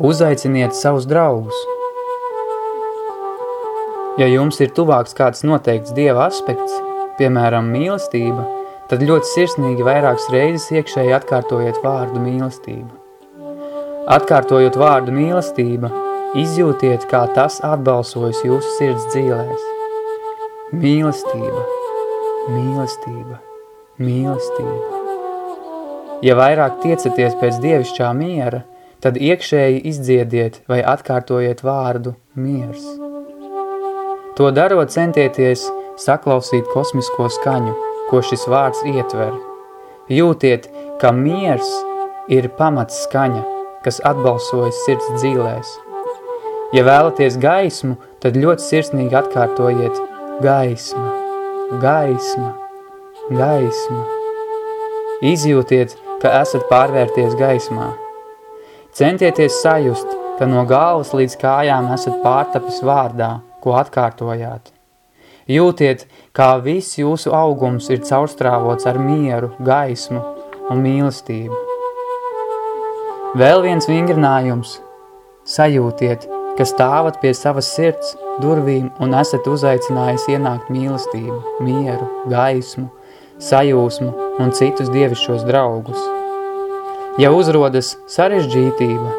Uzaiciniet savus draugus. Ja jums ir tuvāks kāds noteikts Dieva aspekts, piemēram mīlestība, tad ļoti sirsnīgi vairākas reizes iekšēji atkārtojiet vārdu mīlestība. Atkārtojot vārdu mīlestība, izjūtiet, kā tas atbalsojas jūsu sirds dzīlēs. Mīlestība, mīlestība, mīlestība. Ja vairāk tiecaties pēc dievišķā miera, tad iekšēji izdziediet vai atkārtojiet vārdu miers. To darot centieties saklausīt kosmisko skaņu, ko šis vārds ietver. Jūtiet, ka miers ir pamats skaņa, kas atbalsojas sirds dzīlēs. Ja vēlaties gaismu, tad ļoti sirsnīgi atkārtojiet gaisma, gaisma, gaisma. Izjūtiet, ka esat pārvērties gaismā. Centieties sajust, ka no galvas līdz kājām esat pārtapis vārdā, ko atkārtojāt. Jūtiet, kā viss jūsu augums ir caurstrāvots ar mieru, gaismu un mīlestību. Vēl viens vingrinājums. Sajūtiet, ka stāvat pie savas sirds durvīm un esat uzaicinājis ienākt mīlestību, mieru, gaismu, sajūsmu un citus dievišķos draugus. Ja uzrodas sarežģītība,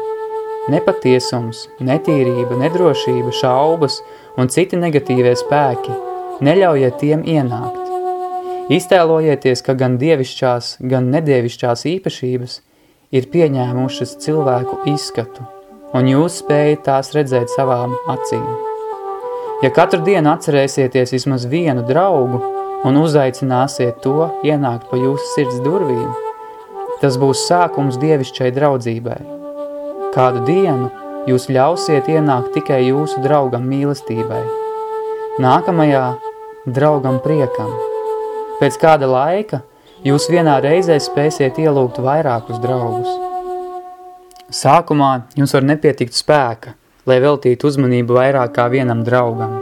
nepatiesums, netīrība, nedrošība, šaubas un citi negatīvie spēki, neļaujiet tiem ienākt. Iztēlojieties, ka gan dievišķās, gan nedievišķās īpašības ir pieņēmušas cilvēku izskatu, un jūs spējat tās redzēt savām acīm. Ja katru dienu atcerēsieties vismaz vienu draugu un uzaicināsiet to ienākt pa jūsu sirds durvīm, Tas būs sākums dievišķai draudzībai. Kādu dienu jūs ļausiet ienākt tikai jūsu draugam mīlestībai. Nākamajā draugam priekam. Pēc kāda laika jūs vienā reizē spēsiet ielūgt vairākus draugus. Sākumā jums var nepietikt spēka, lai veltītu uzmanību vairāk kā vienam draugam.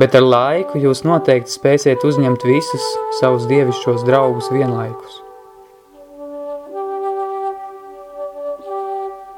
Bet ar laiku jūs noteikti spēsiet uzņemt visus savus dievišķos draugus vienlaikus.